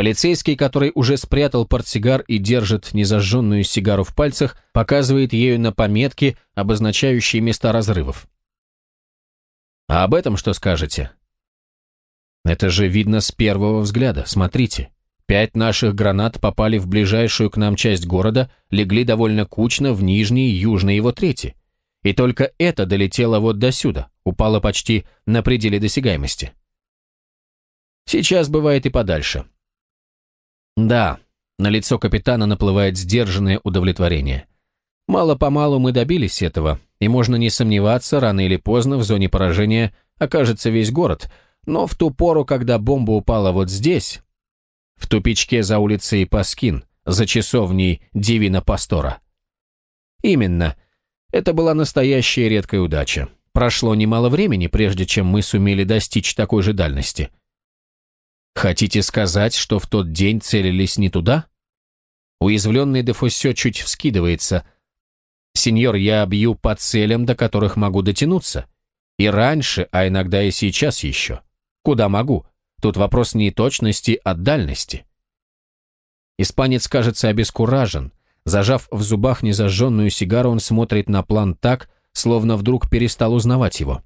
Полицейский, который уже спрятал портсигар и держит незажженную сигару в пальцах, показывает ею на пометки, обозначающие места разрывов. А об этом что скажете? Это же видно с первого взгляда, смотрите. Пять наших гранат попали в ближайшую к нам часть города, легли довольно кучно в нижней южной его трети. И только это долетело вот до сюда, упало почти на пределе досягаемости. Сейчас бывает и подальше. Да, на лицо капитана наплывает сдержанное удовлетворение. Мало-помалу мы добились этого, и можно не сомневаться, рано или поздно в зоне поражения окажется весь город, но в ту пору, когда бомба упала вот здесь, в тупичке за улицей Паскин, за часовней Дивина Пастора. Именно. Это была настоящая редкая удача. Прошло немало времени, прежде чем мы сумели достичь такой же дальности. Хотите сказать, что в тот день целились не туда? Уязвленный Дефосе чуть вскидывается. Сеньор, я бью по целям, до которых могу дотянуться. И раньше, а иногда и сейчас еще. Куда могу? Тут вопрос не точности, а дальности. Испанец кажется обескуражен. Зажав в зубах незажженную сигару, он смотрит на план так, словно вдруг перестал узнавать его.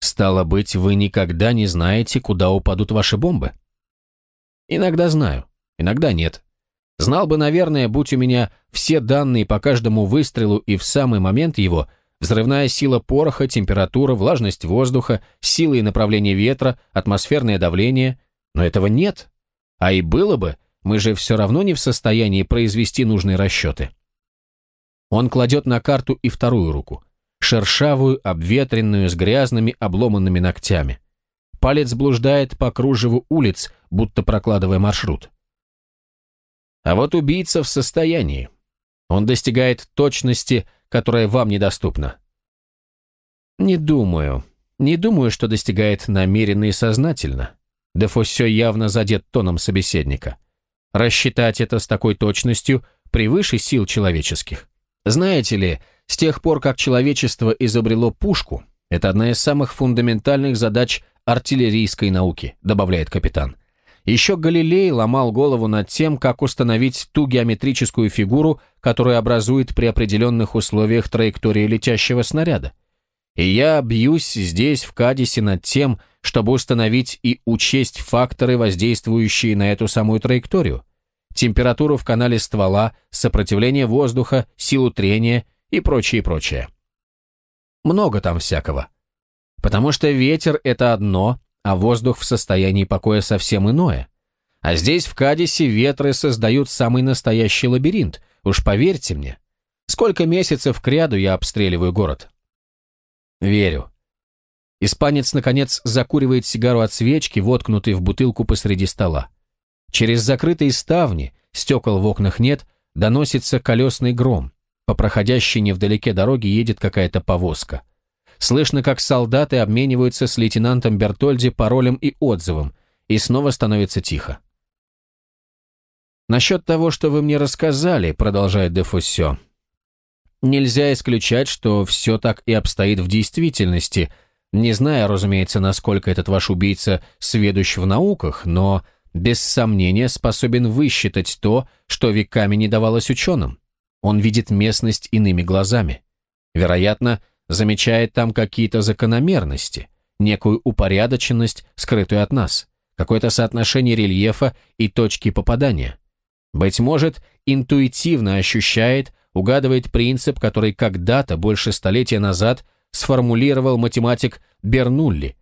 «Стало быть, вы никогда не знаете, куда упадут ваши бомбы?» «Иногда знаю, иногда нет. Знал бы, наверное, будь у меня все данные по каждому выстрелу и в самый момент его, Взрывная сила пороха, температура, влажность воздуха, сила и направление ветра, атмосферное давление. Но этого нет. А и было бы, мы же все равно не в состоянии произвести нужные расчеты. Он кладет на карту и вторую руку. Шершавую, обветренную, с грязными, обломанными ногтями. Палец блуждает по кружеву улиц, будто прокладывая маршрут. А вот убийца в состоянии. Он достигает точности, которая вам недоступна. Не думаю. Не думаю, что достигает намеренно и сознательно. Дефосе явно задет тоном собеседника. Рассчитать это с такой точностью превыше сил человеческих. Знаете ли, с тех пор, как человечество изобрело пушку, это одна из самых фундаментальных задач артиллерийской науки, добавляет капитан. Еще Галилей ломал голову над тем, как установить ту геометрическую фигуру, которая образует при определенных условиях траекторию летящего снаряда. И я бьюсь здесь, в Кадисе, над тем, чтобы установить и учесть факторы, воздействующие на эту самую траекторию. Температуру в канале ствола, сопротивление воздуха, силу трения и прочее, прочее. Много там всякого. Потому что ветер – это одно, а воздух в состоянии покоя совсем иное. А здесь, в Кадисе, ветры создают самый настоящий лабиринт, уж поверьте мне. Сколько месяцев кряду я обстреливаю город? Верю. Испанец, наконец, закуривает сигару от свечки, воткнутой в бутылку посреди стола. Через закрытые ставни, стекол в окнах нет, доносится колесный гром. По проходящей невдалеке дороге едет какая-то повозка. Слышно, как солдаты обмениваются с лейтенантом Бертольди паролем и отзывом, и снова становится тихо. «Насчет того, что вы мне рассказали», — продолжает Дефуссё, «нельзя исключать, что все так и обстоит в действительности, не зная, разумеется, насколько этот ваш убийца сведущ в науках, но без сомнения способен высчитать то, что веками не давалось ученым. Он видит местность иными глазами. Вероятно, замечает там какие-то закономерности, некую упорядоченность, скрытую от нас, какое-то соотношение рельефа и точки попадания. Быть может, интуитивно ощущает, угадывает принцип, который когда-то, больше столетия назад, сформулировал математик Бернулли.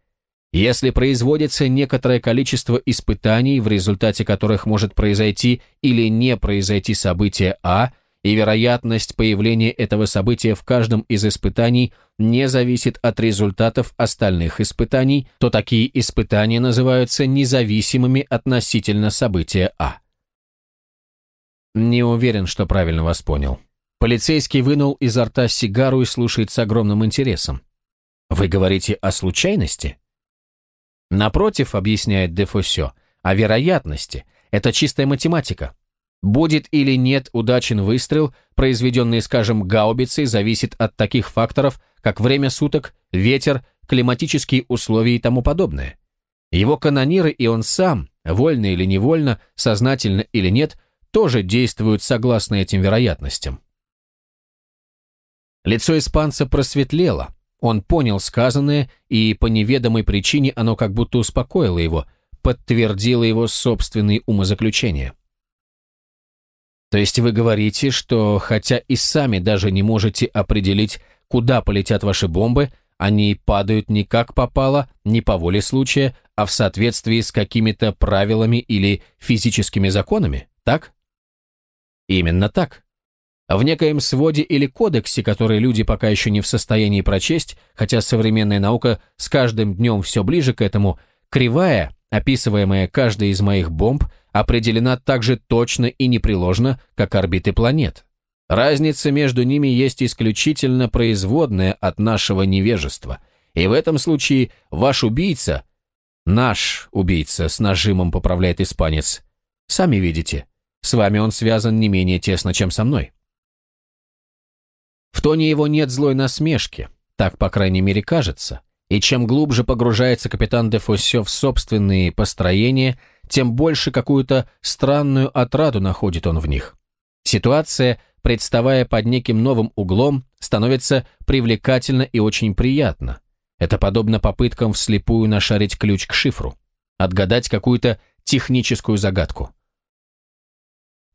Если производится некоторое количество испытаний, в результате которых может произойти или не произойти событие А – и вероятность появления этого события в каждом из испытаний не зависит от результатов остальных испытаний, то такие испытания называются независимыми относительно события А. Не уверен, что правильно вас понял. Полицейский вынул изо рта сигару и слушает с огромным интересом. Вы говорите о случайности? Напротив, объясняет Дефосе, о вероятности. Это чистая математика. Будет или нет удачен выстрел, произведенный, скажем, гаубицей, зависит от таких факторов, как время суток, ветер, климатические условия и тому подобное. Его канониры и он сам, вольно или невольно, сознательно или нет, тоже действуют согласно этим вероятностям. Лицо испанца просветлело, он понял сказанное, и по неведомой причине оно как будто успокоило его, подтвердило его собственные умозаключения. То есть вы говорите, что хотя и сами даже не можете определить, куда полетят ваши бомбы, они падают не как попало, не по воле случая, а в соответствии с какими-то правилами или физическими законами, так? Именно так. В некоем своде или кодексе, который люди пока еще не в состоянии прочесть, хотя современная наука с каждым днем все ближе к этому, кривая, описываемая каждой из моих бомб, определена так же точно и непреложно, как орбиты планет. Разница между ними есть исключительно производная от нашего невежества. И в этом случае ваш убийца, наш убийца, с нажимом поправляет испанец, сами видите, с вами он связан не менее тесно, чем со мной. В тоне его нет злой насмешки, так, по крайней мере, кажется. И чем глубже погружается капитан де Фоссё в собственные построения, тем больше какую-то странную отраду находит он в них. Ситуация, представая под неким новым углом, становится привлекательна и очень приятна. Это подобно попыткам вслепую нашарить ключ к шифру, отгадать какую-то техническую загадку.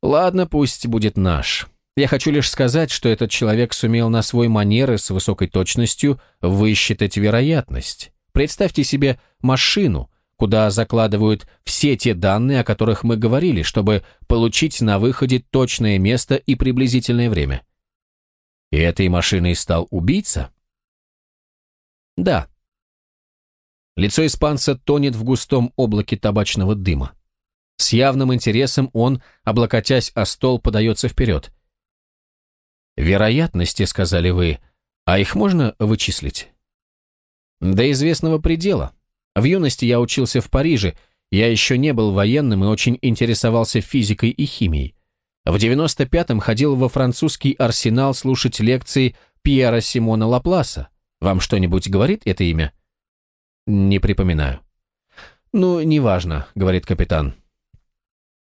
Ладно, пусть будет наш. Я хочу лишь сказать, что этот человек сумел на свой манеры с высокой точностью высчитать вероятность. Представьте себе машину, куда закладывают все те данные, о которых мы говорили, чтобы получить на выходе точное место и приблизительное время. И этой машиной стал убийца? Да. Лицо испанца тонет в густом облаке табачного дыма. С явным интересом он, облокотясь о стол, подается вперед. Вероятности, сказали вы, а их можно вычислить? До известного предела. В юности я учился в Париже, я еще не был военным и очень интересовался физикой и химией. В 95-м ходил во французский арсенал слушать лекции Пьера Симона Лапласа. Вам что-нибудь говорит это имя? Не припоминаю. Ну, неважно, говорит капитан.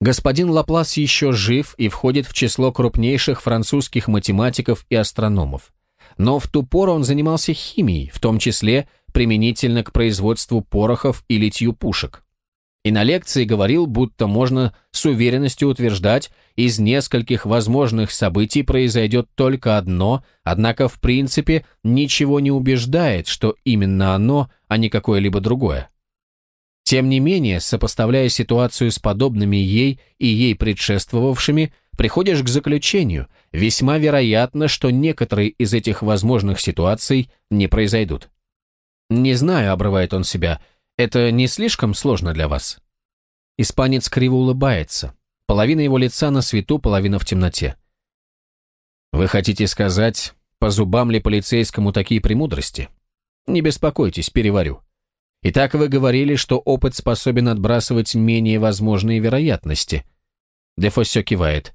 Господин Лаплас еще жив и входит в число крупнейших французских математиков и астрономов. Но в ту пору он занимался химией, в том числе применительно к производству порохов и литью пушек. И на лекции говорил, будто можно с уверенностью утверждать, из нескольких возможных событий произойдет только одно, однако в принципе ничего не убеждает, что именно оно, а не какое-либо другое. Тем не менее, сопоставляя ситуацию с подобными ей и ей предшествовавшими, приходишь к заключению, весьма вероятно, что некоторые из этих возможных ситуаций не произойдут. «Не знаю», — обрывает он себя, — «это не слишком сложно для вас?» Испанец криво улыбается. Половина его лица на свету, половина в темноте. «Вы хотите сказать, по зубам ли полицейскому такие премудрости? Не беспокойтесь, переварю. Итак, вы говорили, что опыт способен отбрасывать менее возможные вероятности. Дефосе кивает.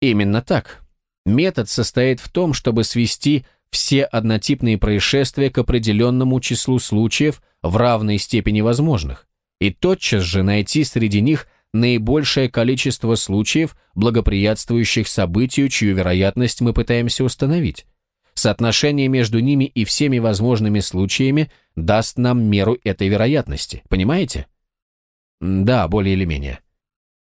Именно так. Метод состоит в том, чтобы свести все однотипные происшествия к определенному числу случаев в равной степени возможных, и тотчас же найти среди них наибольшее количество случаев, благоприятствующих событию, чью вероятность мы пытаемся установить. Соотношение между ними и всеми возможными случаями даст нам меру этой вероятности, понимаете? Да, более или менее.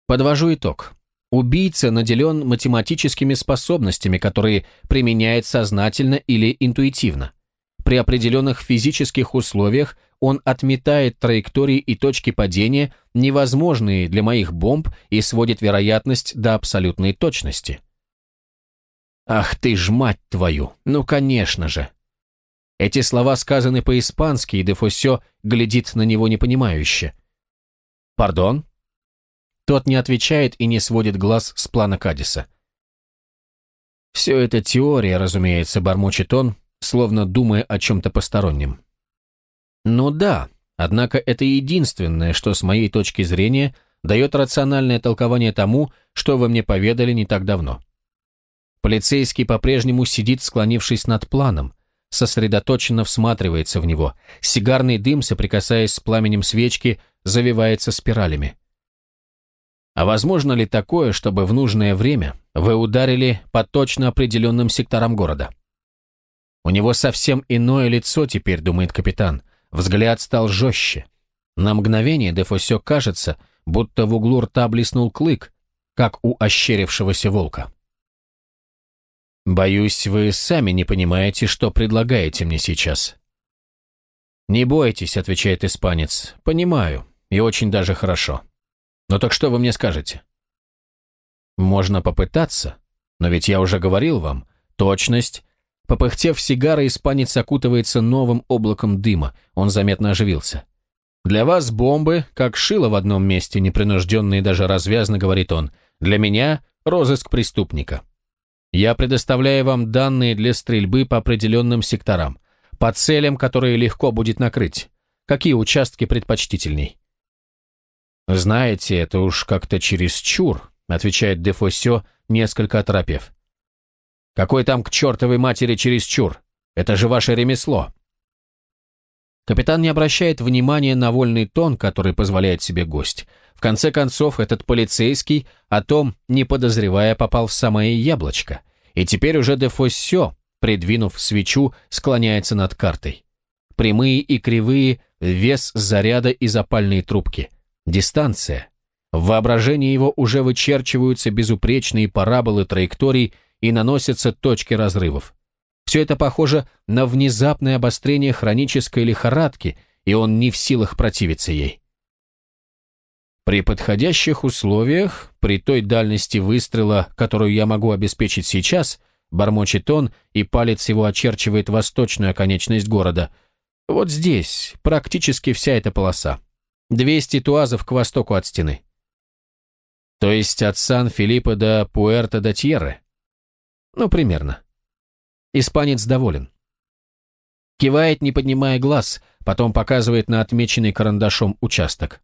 Подвожу итог. Убийца наделен математическими способностями, которые применяет сознательно или интуитивно. При определенных физических условиях он отметает траектории и точки падения, невозможные для моих бомб, и сводит вероятность до абсолютной точности. Ах ты ж мать твою, ну конечно же. Эти слова сказаны по-испански, и Дефосе глядит на него непонимающе. «Пардон?» Тот не отвечает и не сводит глаз с плана Кадиса. «Все это теория, разумеется», — бормочет он, словно думая о чем-то постороннем. «Ну да, однако это единственное, что с моей точки зрения дает рациональное толкование тому, что вы мне поведали не так давно. Полицейский по-прежнему сидит, склонившись над планом. сосредоточенно всматривается в него. Сигарный дым, соприкасаясь с пламенем свечки, завивается спиралями. А возможно ли такое, чтобы в нужное время вы ударили по точно определенным секторам города? У него совсем иное лицо теперь, думает капитан. Взгляд стал жестче. На мгновение Дефосе кажется, будто в углу рта блеснул клык, как у ощерившегося волка. «Боюсь, вы сами не понимаете, что предлагаете мне сейчас». «Не бойтесь», — отвечает испанец. «Понимаю, и очень даже хорошо. Но так что вы мне скажете?» «Можно попытаться, но ведь я уже говорил вам, точность...» Попыхтев сигары, испанец окутывается новым облаком дыма, он заметно оживился. «Для вас бомбы, как шило в одном месте, непринужденно и даже развязно, — говорит он, — для меня — розыск преступника. Я предоставляю вам данные для стрельбы по определенным секторам, по целям, которые легко будет накрыть. Какие участки предпочтительней?» «Знаете, это уж как-то чересчур», — отвечает Дефосе, несколько оторопев. «Какой там к чертовой матери чересчур? Это же ваше ремесло!» Капитан не обращает внимания на вольный тон, который позволяет себе гость. В конце концов, этот полицейский, о том, не подозревая, попал в самое яблочко. И теперь уже Дефоссё, придвинув свечу, склоняется над картой. Прямые и кривые, вес заряда и запальные трубки. Дистанция. В воображении его уже вычерчиваются безупречные параболы траекторий и наносятся точки разрывов. Все это похоже на внезапное обострение хронической лихорадки, и он не в силах противиться ей. При подходящих условиях, при той дальности выстрела, которую я могу обеспечить сейчас, бормочет он, и палец его очерчивает восточную оконечность города. Вот здесь практически вся эта полоса. 200 туазов к востоку от стены. То есть от Сан-Филиппа до Пуэрто-де-Тьерры? Ну, примерно. Испанец доволен. Кивает, не поднимая глаз, потом показывает на отмеченный карандашом участок.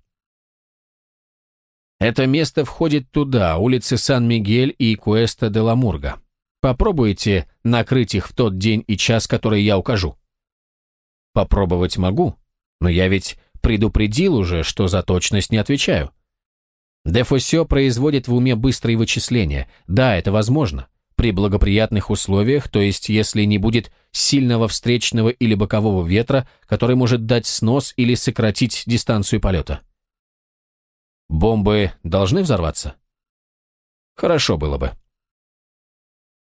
Это место входит туда, улицы Сан-Мигель и Куэста де Ламурга. Попробуйте накрыть их в тот день и час, который я укажу. Попробовать могу, но я ведь предупредил уже, что за точность не отвечаю. Дефосе производит в уме быстрые вычисления. Да, это возможно при благоприятных условиях, то есть если не будет сильного встречного или бокового ветра, который может дать снос или сократить дистанцию полета. Бомбы должны взорваться? Хорошо было бы.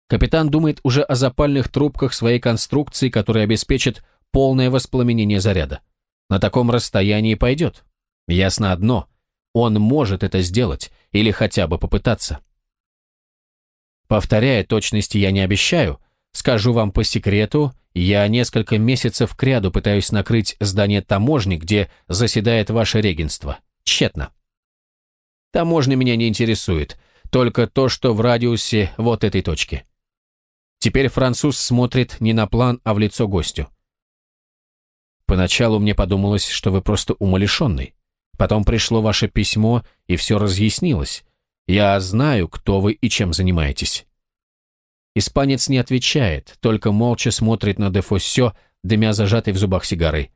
Капитан думает уже о запальных трубках своей конструкции, которые обеспечат полное воспламенение заряда. На таком расстоянии пойдет. Ясно одно, он может это сделать или хотя бы попытаться. Повторяя, точности я не обещаю. Скажу вам по секрету, я несколько месяцев кряду пытаюсь накрыть здание таможни, где заседает ваше регенство. Тщетно. Таможня меня не интересует, только то, что в радиусе вот этой точки. Теперь француз смотрит не на план, а в лицо гостю. Поначалу мне подумалось, что вы просто умалишенный. Потом пришло ваше письмо, и все разъяснилось. Я знаю, кто вы и чем занимаетесь». Испанец не отвечает, только молча смотрит на Дефоссё, дымя зажатой в зубах сигарой.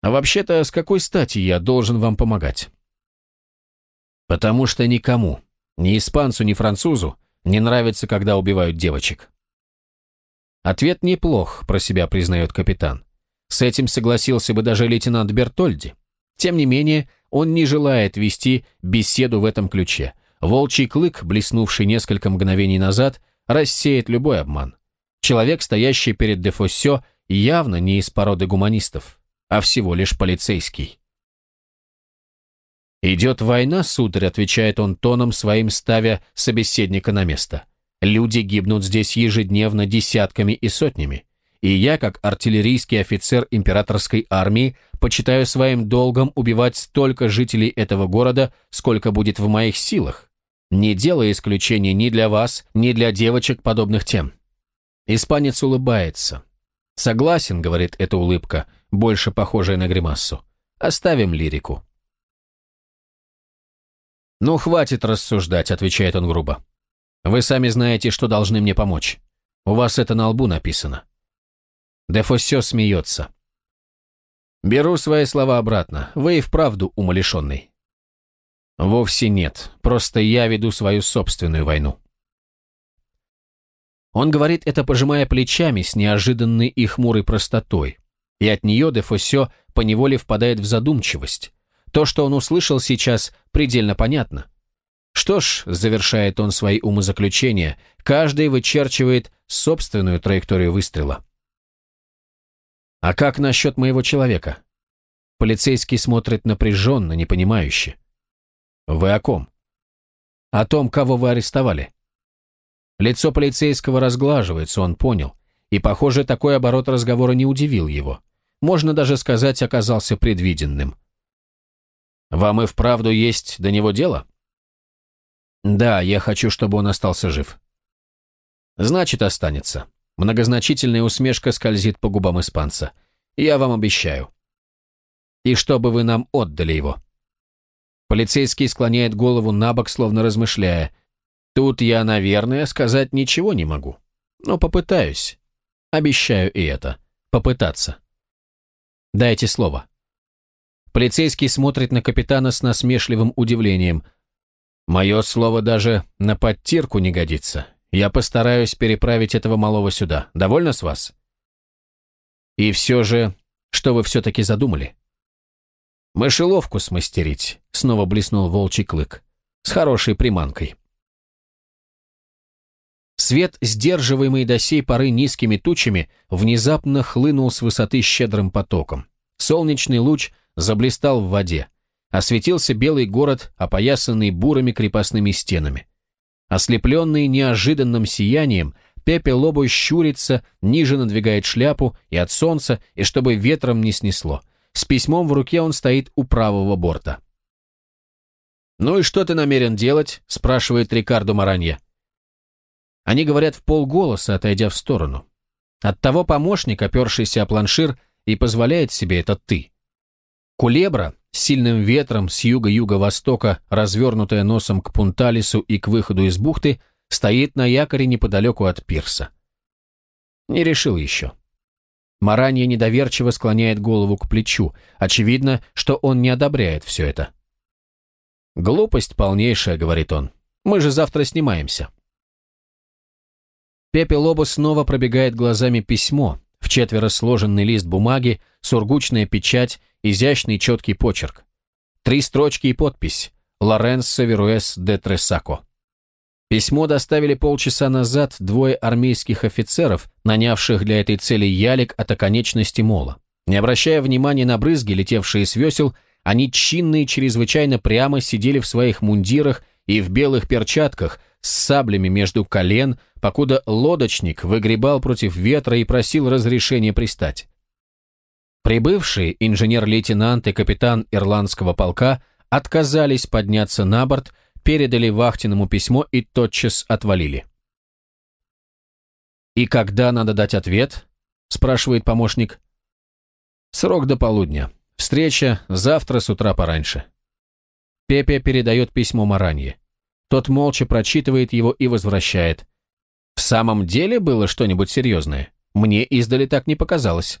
«А вообще-то, с какой стати я должен вам помогать?» «Потому что никому, ни испанцу, ни французу, не нравится, когда убивают девочек». Ответ неплох, про себя признает капитан. С этим согласился бы даже лейтенант Бертольди. Тем не менее, он не желает вести беседу в этом ключе. Волчий клык, блеснувший несколько мгновений назад, рассеет любой обман. Человек, стоящий перед Дефоссё, явно не из породы гуманистов, а всего лишь полицейский. «Идет война, сударь», — отвечает он тоном своим, ставя собеседника на место. «Люди гибнут здесь ежедневно десятками и сотнями и я, как артиллерийский офицер императорской армии, почитаю своим долгом убивать столько жителей этого города, сколько будет в моих силах, не делая исключения ни для вас, ни для девочек подобных тем. Испанец улыбается. «Согласен», — говорит эта улыбка, больше похожая на гримассу. «Оставим лирику». «Ну, хватит рассуждать», — отвечает он грубо. «Вы сами знаете, что должны мне помочь. У вас это на лбу написано. Дефосе смеется. Беру свои слова обратно. Вы и вправду умалишенный. Вовсе нет. Просто я веду свою собственную войну. Он говорит это, пожимая плечами с неожиданной и хмурой простотой. И от нее Дефосе поневоле впадает в задумчивость. То, что он услышал сейчас, предельно понятно. Что ж, завершает он свои умозаключения, каждый вычерчивает собственную траекторию выстрела. А как насчет моего человека? Полицейский смотрит напряженно, непонимающе. Вы о ком? О том, кого вы арестовали. Лицо полицейского разглаживается, он понял. И, похоже, такой оборот разговора не удивил его. Можно даже сказать, оказался предвиденным. «Вам и вправду есть до него дело?» «Да, я хочу, чтобы он остался жив». «Значит, останется». Многозначительная усмешка скользит по губам испанца. «Я вам обещаю». «И чтобы вы нам отдали его». Полицейский склоняет голову на бок, словно размышляя. «Тут я, наверное, сказать ничего не могу. Но попытаюсь. Обещаю и это. Попытаться». «Дайте слово». Полицейский смотрит на капитана с насмешливым удивлением. «Мое слово даже на подтирку не годится. Я постараюсь переправить этого малого сюда. Довольно с вас? И все же, что вы все-таки задумали? Мышеловку смастерить, снова блеснул волчий клык. С хорошей приманкой. Свет, сдерживаемый до сей поры низкими тучами, внезапно хлынул с высоты щедрым потоком. Солнечный луч заблистал в воде. Осветился белый город, опоясанный бурыми крепостными стенами. Ослепленный неожиданным сиянием, Пепе Лобо щурится, ниже надвигает шляпу и от солнца, и чтобы ветром не снесло. С письмом в руке он стоит у правого борта. «Ну и что ты намерен делать?» – спрашивает Рикардо Маранья. Они говорят в полголоса, отойдя в сторону. Оттого помощник, опершийся о планшир, и позволяет себе это «ты». Кулебра, сильным ветром с юга-юго-востока, развернутая носом к Пунталису и к выходу из бухты, стоит на якоре неподалеку от пирса. Не решил еще. Маранья недоверчиво склоняет голову к плечу. Очевидно, что он не одобряет все это. «Глупость полнейшая», — говорит он. «Мы же завтра снимаемся». Пепе Лобо снова пробегает глазами письмо, в четверо сложенный лист бумаги, сургучная печать изящный четкий почерк. Три строчки и подпись «Лоренцо Веруэс де Тресако». Письмо доставили полчаса назад двое армейских офицеров, нанявших для этой цели ялик от оконечности мола. Не обращая внимания на брызги, летевшие с весел, они чинно и чрезвычайно прямо сидели в своих мундирах и в белых перчатках с саблями между колен, покуда лодочник выгребал против ветра и просил разрешения пристать. Прибывшие инженер-лейтенант и капитан ирландского полка отказались подняться на борт, передали вахтенному письмо и тотчас отвалили. «И когда надо дать ответ?» – спрашивает помощник. «Срок до полудня. Встреча завтра с утра пораньше». Пепе передает письмо Маранье. Тот молча прочитывает его и возвращает. «В самом деле было что-нибудь серьезное? Мне издали так не показалось».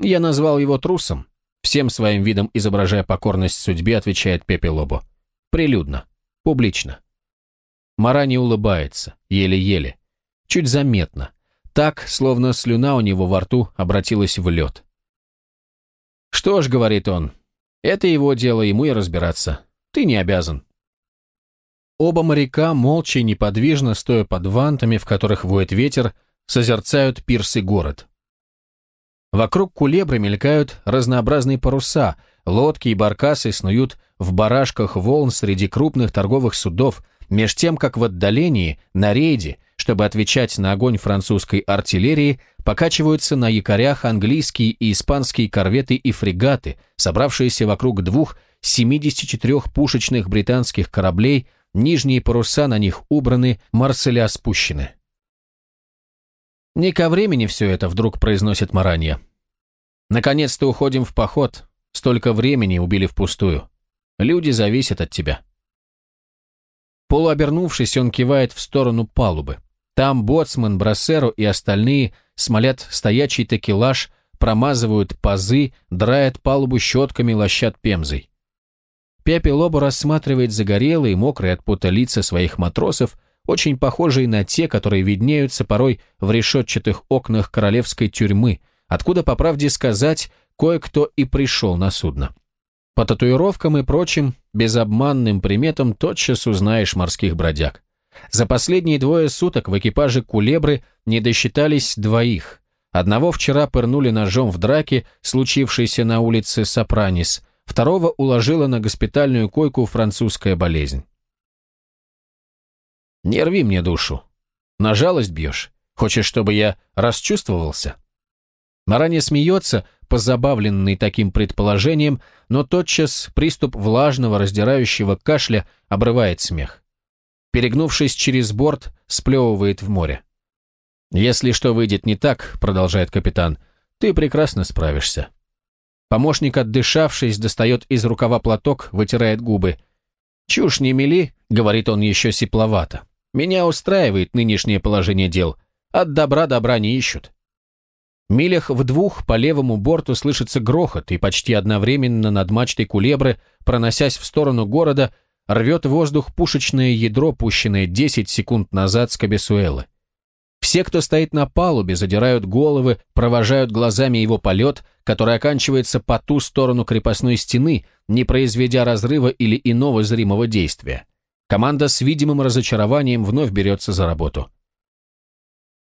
Я назвал его трусом. Всем своим видом изображая покорность судьбе, отвечает Пепе Лобо. Прилюдно. Публично. Марани улыбается, еле-еле. Чуть заметно. Так, словно слюна у него во рту обратилась в лед. «Что ж», — говорит он, — «это его дело, ему и разбираться. Ты не обязан». Оба моряка, молча и неподвижно, стоя под вантами, в которых воет ветер, созерцают пирс и город. Вокруг кулебры мелькают разнообразные паруса, лодки и баркасы снуют в барашках волн среди крупных торговых судов, меж тем, как в отдалении, на рейде, чтобы отвечать на огонь французской артиллерии, покачиваются на якорях английские и испанские корветы и фрегаты, собравшиеся вокруг двух 74-пушечных британских кораблей, нижние паруса на них убраны, марселя спущены. «Не ко времени все это», — вдруг произносит Маранья. «Наконец-то уходим в поход. Столько времени убили впустую. Люди зависят от тебя». Полуобернувшись, он кивает в сторону палубы. Там боцман, брасеру и остальные смолят стоячий такелаж, промазывают пазы, драят палубу щетками, лощат пемзой. Пепе Лобо рассматривает загорелые, мокрые от пота лица своих матросов, очень похожие на те, которые виднеются порой в решетчатых окнах королевской тюрьмы, откуда, по правде сказать, кое-кто и пришел на судно. По татуировкам и прочим безобманным приметам тотчас узнаешь морских бродяг. За последние двое суток в экипаже «Кулебры» не досчитались двоих. Одного вчера пырнули ножом в драке, случившейся на улице Сопранис, второго уложила на госпитальную койку французская болезнь. «Не рви мне душу. На жалость бьешь. Хочешь, чтобы я расчувствовался?» Маранья смеется, позабавленный таким предположением, но тотчас приступ влажного, раздирающего кашля обрывает смех. Перегнувшись через борт, сплевывает в море. «Если что выйдет не так», — продолжает капитан, — «ты прекрасно справишься». Помощник, отдышавшись, достает из рукава платок, вытирает губы. «Чушь не мели», — говорит он еще сипловато. «Меня устраивает нынешнее положение дел. От добра добра не ищут». Милях в двух по левому борту слышится грохот, и почти одновременно над мачтой кулебры, проносясь в сторону города, рвет воздух пушечное ядро, пущенное 10 секунд назад с Кабесуэлы. Все, кто стоит на палубе, задирают головы, провожают глазами его полет, который оканчивается по ту сторону крепостной стены, не произведя разрыва или иного зримого действия. Команда с видимым разочарованием вновь берется за работу.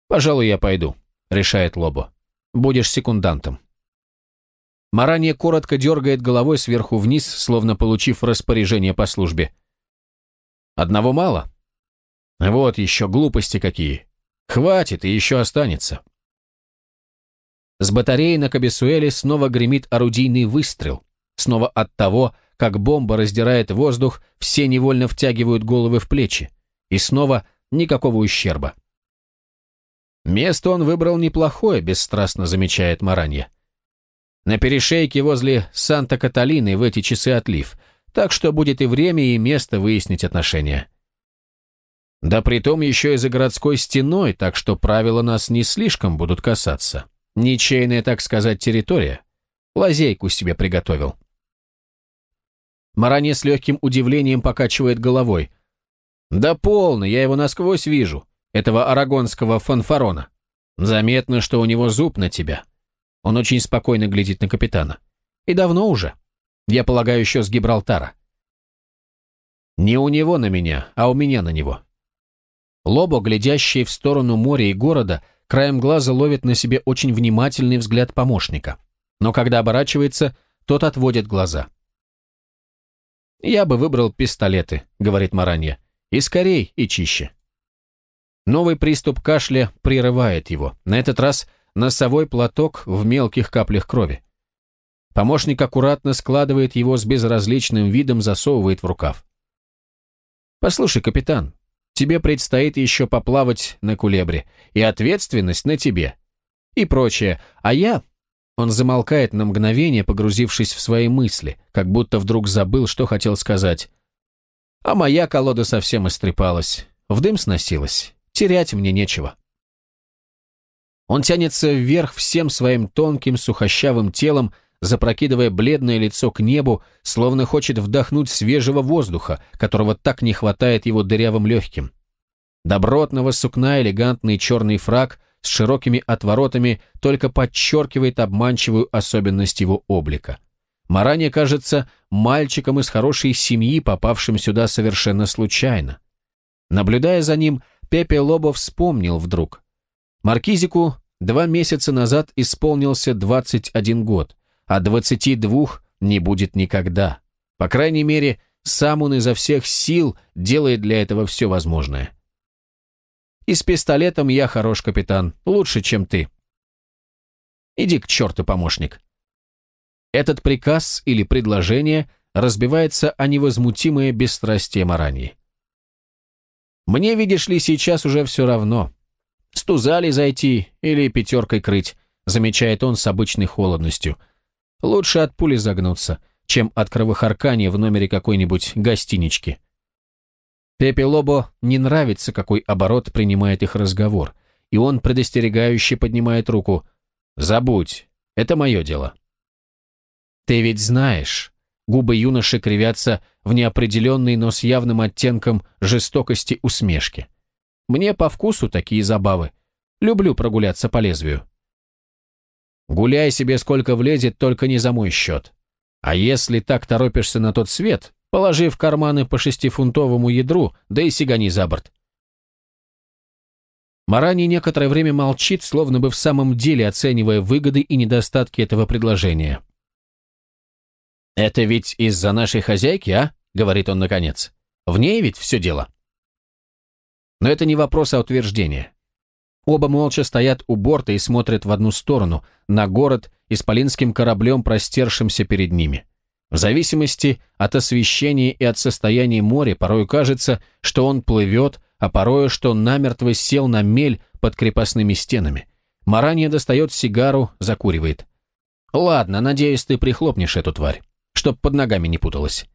«Пожалуй, я пойду», — решает Лобо. «Будешь секундантом». Маранья коротко дергает головой сверху вниз, словно получив распоряжение по службе. «Одного мало?» «Вот еще глупости какие. Хватит, и еще останется». С батареи на Кабесуэле снова гремит орудийный выстрел. Снова от того, как бомба раздирает воздух, все невольно втягивают головы в плечи. И снова никакого ущерба. Место он выбрал неплохое, бесстрастно замечает Маранья. На перешейке возле Санта-Каталины в эти часы отлив, так что будет и время, и место выяснить отношения. Да притом еще и за городской стеной, так что правила нас не слишком будут касаться. Ничейная, так сказать, территория. Лазейку себе приготовил. Маране с легким удивлением покачивает головой. «Да полно, я его насквозь вижу, этого арагонского фанфарона. Заметно, что у него зуб на тебя. Он очень спокойно глядит на капитана. И давно уже. Я полагаю, еще с Гибралтара. Не у него на меня, а у меня на него. Лобо, глядящий в сторону моря и города, краем глаза ловит на себе очень внимательный взгляд помощника. Но когда оборачивается, тот отводит глаза. «Я бы выбрал пистолеты», — говорит Маранья. «И скорей, и чище». Новый приступ кашля прерывает его. На этот раз носовой платок в мелких каплях крови. Помощник аккуратно складывает его с безразличным видом, засовывает в рукав. «Послушай, капитан, тебе предстоит еще поплавать на кулебре, и ответственность на тебе, и прочее, а я...» Он замолкает на мгновение, погрузившись в свои мысли, как будто вдруг забыл, что хотел сказать. А моя колода совсем истрепалась, в дым сносилась, терять мне нечего. Он тянется вверх всем своим тонким сухощавым телом, запрокидывая бледное лицо к небу, словно хочет вдохнуть свежего воздуха, которого так не хватает его дырявым легким. Добротного сукна элегантный черный фраг с широкими отворотами только подчеркивает обманчивую особенность его облика. Маране кажется мальчиком из хорошей семьи, попавшим сюда совершенно случайно. Наблюдая за ним, Пепе Лобо вспомнил вдруг, Маркизику два месяца назад исполнился 21 год, а 22 не будет никогда. По крайней мере, сам он изо всех сил делает для этого все возможное. И с пистолетом я хорош, капитан, лучше, чем ты. Иди к черту, помощник. Этот приказ или предложение разбивается о невозмутимое бесстрастие Мараньи. Мне, видишь ли, сейчас уже все равно. С тузали зайти или пятеркой крыть, замечает он с обычной холодностью. Лучше от пули загнуться, чем от кровохаркания в номере какой-нибудь гостинички. Пепе Лобо не нравится, какой оборот принимает их разговор, и он предостерегающе поднимает руку. «Забудь, это мое дело». «Ты ведь знаешь...» Губы юноши кривятся в неопределенной, но с явным оттенком жестокости усмешки. «Мне по вкусу такие забавы. Люблю прогуляться по лезвию». «Гуляй себе сколько влезет, только не за мой счет. А если так торопишься на тот свет, положи в карманы по шестифунтовому ядру, да и сигани за борт. Марани некоторое время молчит, словно бы в самом деле оценивая выгоды и недостатки этого предложения. «Это ведь из-за нашей хозяйки, а?» — говорит он наконец. «В ней ведь все дело». Но это не вопрос, а утверждение. Оба молча стоят у борта и смотрят в одну сторону, на город, исполинским кораблем, простершимся перед ними. В зависимости от освещения и от состояния моря порой кажется, что он плывет, а порою, что намертво сел на мель под крепостными стенами. Маранья достает сигару, закуривает. «Ладно, надеюсь, ты прихлопнешь эту тварь, чтоб под ногами не путалась».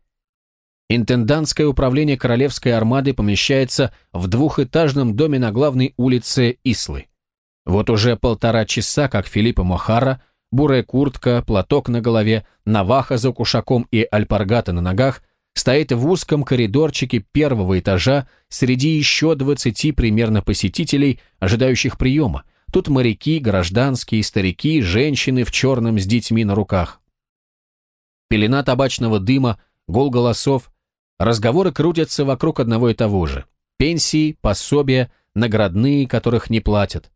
Интендантское управление Королевской армады помещается в двухэтажном доме на главной улице Ислы. Вот уже полтора часа, как Филиппа Мохара, бурая куртка, платок на голове, наваха за кушаком и альпаргата на ногах, стоит в узком коридорчике первого этажа среди еще двадцати примерно посетителей, ожидающих приема. Тут моряки, гражданские, старики, женщины в черном с детьми на руках. Пелена табачного дыма, гул голосов, Разговоры крутятся вокруг одного и того же. Пенсии, пособия, наградные, которых не платят.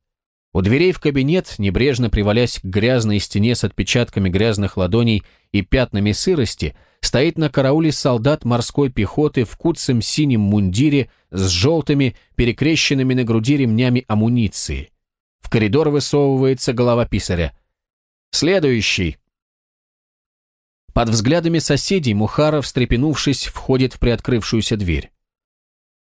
У дверей в кабинет, небрежно привалясь к грязной стене с отпечатками грязных ладоней и пятнами сырости, стоит на карауле солдат морской пехоты в куцем синем мундире с желтыми, перекрещенными на груди ремнями амуниции. В коридор высовывается голова писаря. «Следующий!» Под взглядами соседей Мухара, встрепенувшись, входит в приоткрывшуюся дверь.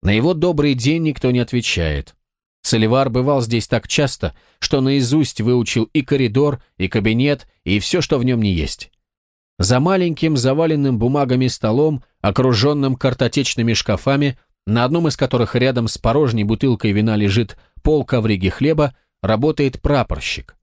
На его добрый день никто не отвечает. Соливар бывал здесь так часто, что наизусть выучил и коридор, и кабинет, и все, что в нем не есть. За маленьким заваленным бумагами столом, окруженным картотечными шкафами, на одном из которых рядом с порожней бутылкой вина лежит пол ковриги хлеба, работает прапорщик.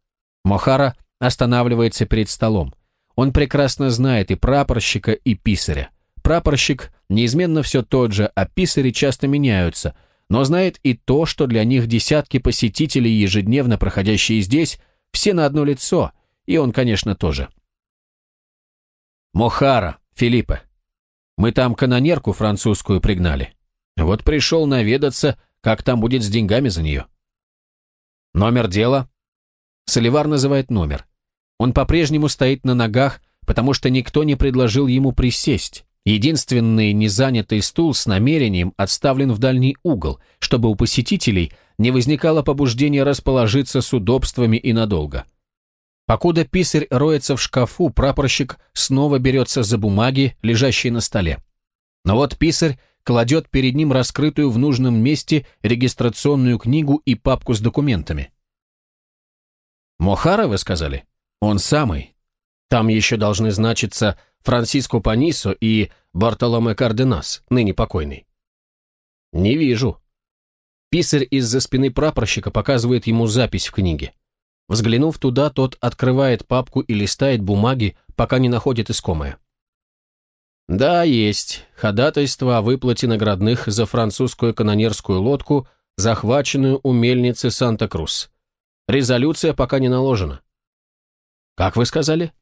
Мохара останавливается перед столом. Он прекрасно знает и прапорщика, и писаря. Прапорщик неизменно все тот же, а писари часто меняются, но знает и то, что для них десятки посетителей, ежедневно проходящие здесь, все на одно лицо, и он, конечно, тоже. Мохара, Филиппа. Мы там канонерку французскую пригнали. Вот пришел наведаться, как там будет с деньгами за нее. Номер дела? Соливар называет номер. Он по-прежнему стоит на ногах, потому что никто не предложил ему присесть. Единственный незанятый стул с намерением отставлен в дальний угол, чтобы у посетителей не возникало побуждения расположиться с удобствами и надолго. Покуда писарь роется в шкафу, прапорщик снова берется за бумаги, лежащие на столе. Но вот писарь кладет перед ним раскрытую в нужном месте регистрационную книгу и папку с документами. «Мохара, вы сказали?» Он самый. Там еще должны значиться Франсиско Панисо и Бартоломе Карденас, ныне покойный. Не вижу. Писарь из-за спины прапорщика показывает ему запись в книге. Взглянув туда, тот открывает папку и листает бумаги, пока не находит искомое. Да, есть. Ходатайство о выплате наградных за французскую канонерскую лодку, захваченную у мельницы Санта-Крус. Резолюция пока не наложена. «Как вы сказали?»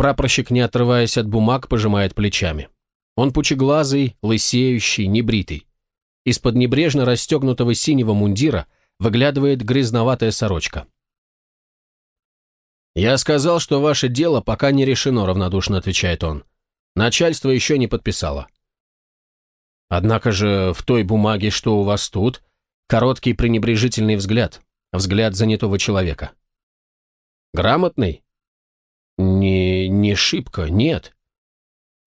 Прапорщик, не отрываясь от бумаг, пожимает плечами. Он пучеглазый, лысеющий, небритый. Из-под небрежно расстегнутого синего мундира выглядывает грязноватая сорочка. «Я сказал, что ваше дело пока не решено», — равнодушно отвечает он. «Начальство еще не подписало». Однако же в той бумаге, что у вас тут, короткий пренебрежительный взгляд, взгляд занятого человека. Грамотный? Не, не шибко, нет.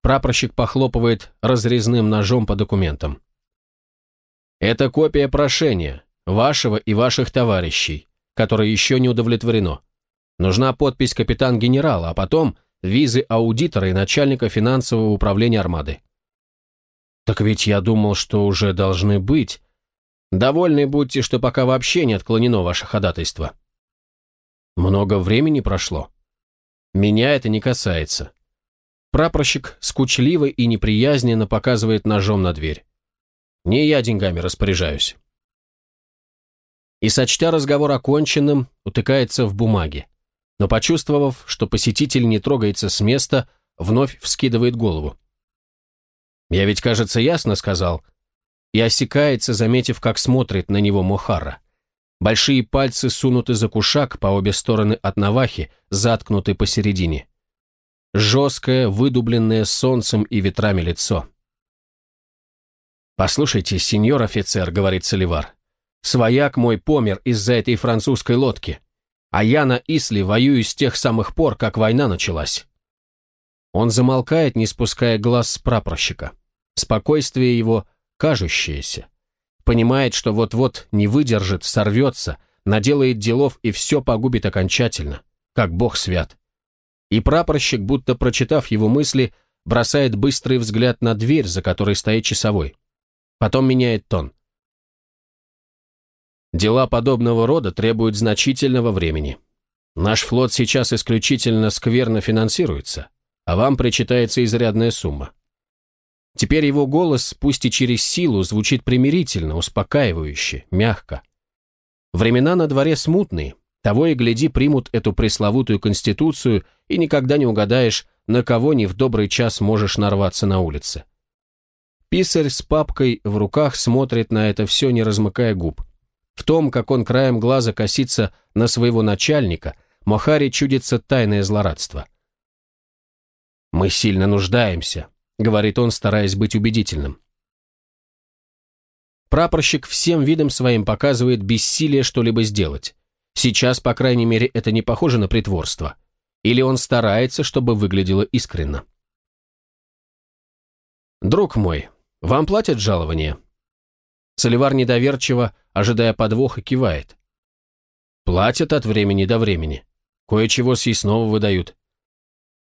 Прапорщик похлопывает разрезным ножом по документам. Это копия прошения, вашего и ваших товарищей, которое еще не удовлетворено. Нужна подпись капитан-генерала, а потом визы аудитора и начальника финансового управления армады. Так ведь я думал, что уже должны быть. Довольны будьте, что пока вообще не отклонено ваше ходатайство. Много времени прошло. Меня это не касается. Прапорщик скучливо и неприязненно показывает ножом на дверь. Не я деньгами распоряжаюсь. И, сочтя разговор оконченным, утыкается в бумаге. Но, почувствовав, что посетитель не трогается с места, вновь вскидывает голову. «Я ведь, кажется, ясно сказал». И осекается, заметив, как смотрит на него Мохара. Большие пальцы сунуты за кушак по обе стороны от навахи, заткнуты посередине. Жесткое, выдубленное солнцем и ветрами лицо. «Послушайте, сеньор офицер», — говорит Соливар, — «свояк мой помер из-за этой французской лодки, а я на Исле воюю с тех самых пор, как война началась». Он замолкает, не спуская глаз с прапорщика. Спокойствие его кажущееся. Понимает, что вот-вот не выдержит, сорвется, наделает делов и все погубит окончательно, как бог свят. И прапорщик, будто прочитав его мысли, бросает быстрый взгляд на дверь, за которой стоит часовой. Потом меняет тон. Дела подобного рода требуют значительного времени. Наш флот сейчас исключительно скверно финансируется, а вам причитается изрядная сумма. Теперь его голос, пусть и через силу, звучит примирительно, успокаивающе, мягко. Времена на дворе смутные, того и гляди примут эту пресловутую конституцию, и никогда не угадаешь, на кого не в добрый час можешь нарваться на улице. Писарь с папкой в руках смотрит на это все, не размыкая губ. В том, как он краем глаза косится на своего начальника, Мохари чудится тайное злорадство. «Мы сильно нуждаемся», — говорит он, стараясь быть убедительным. Прапорщик всем видом своим показывает бессилие что-либо сделать. Сейчас, по крайней мере, это не похоже на притворство. Или он старается, чтобы выглядело искренно. «Друг мой, вам платят жалование?» Соливар недоверчиво, ожидая подвоха, кивает. «Платят от времени до времени. Кое-чего съестного выдают».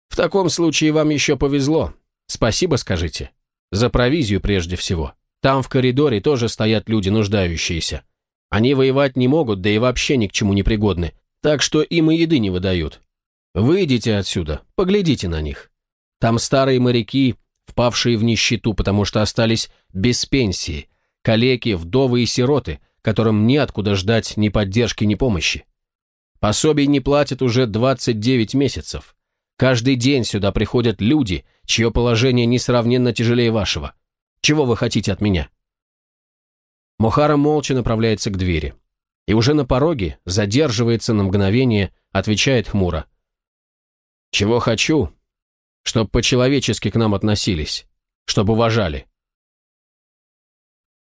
«В таком случае вам еще повезло. Спасибо скажите. За провизию прежде всего. Там в коридоре тоже стоят люди, нуждающиеся. Они воевать не могут, да и вообще ни к чему не пригодны, так что им и еды не выдают. Выйдите отсюда, поглядите на них. Там старые моряки, впавшие в нищету, потому что остались без пенсии, калеки, вдовы и сироты, которым неоткуда ждать ни поддержки, ни помощи. Пособий не платят уже 29 месяцев. Каждый день сюда приходят люди, чье положение несравненно тяжелее вашего. Чего вы хотите от меня?» Мохара молча направляется к двери. И уже на пороге задерживается на мгновение, отвечает хмуро. «Чего хочу? Чтоб по-человечески к нам относились, чтоб уважали.